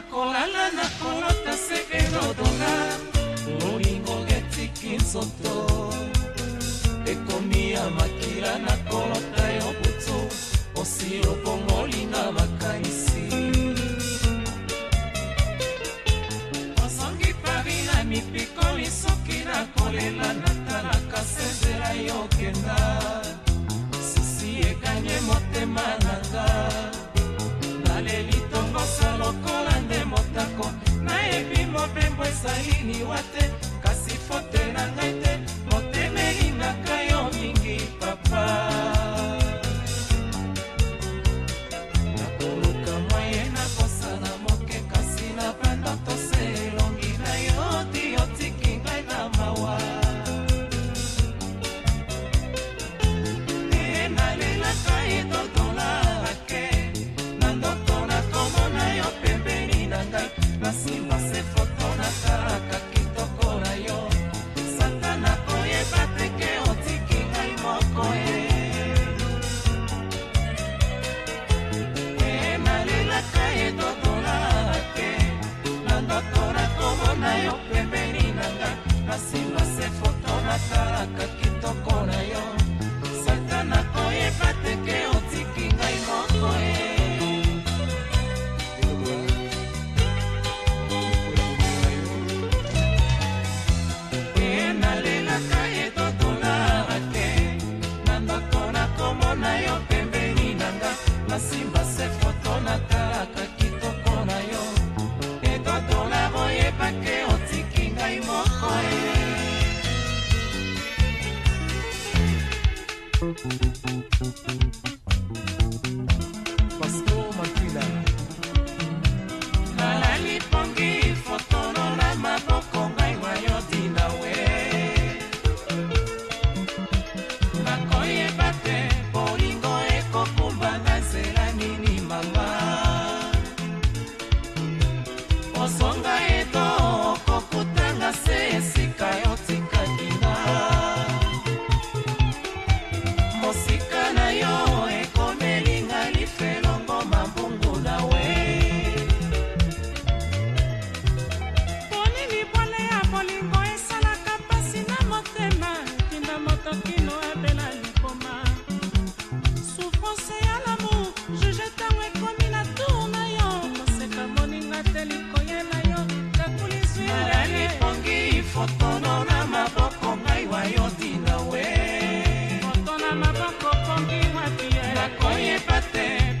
nakolala nakolata se erodola molingo etiki nzoto ekomi ya makila nakolota yo butu osi lokongolinga esaini wa te kasi fote na ngai te na yo pembeni na nga masimba se foto natalaka kitoko na yo etotola boyebake otiki ngai moko e Parce que okongi mwakiela nakoyeba te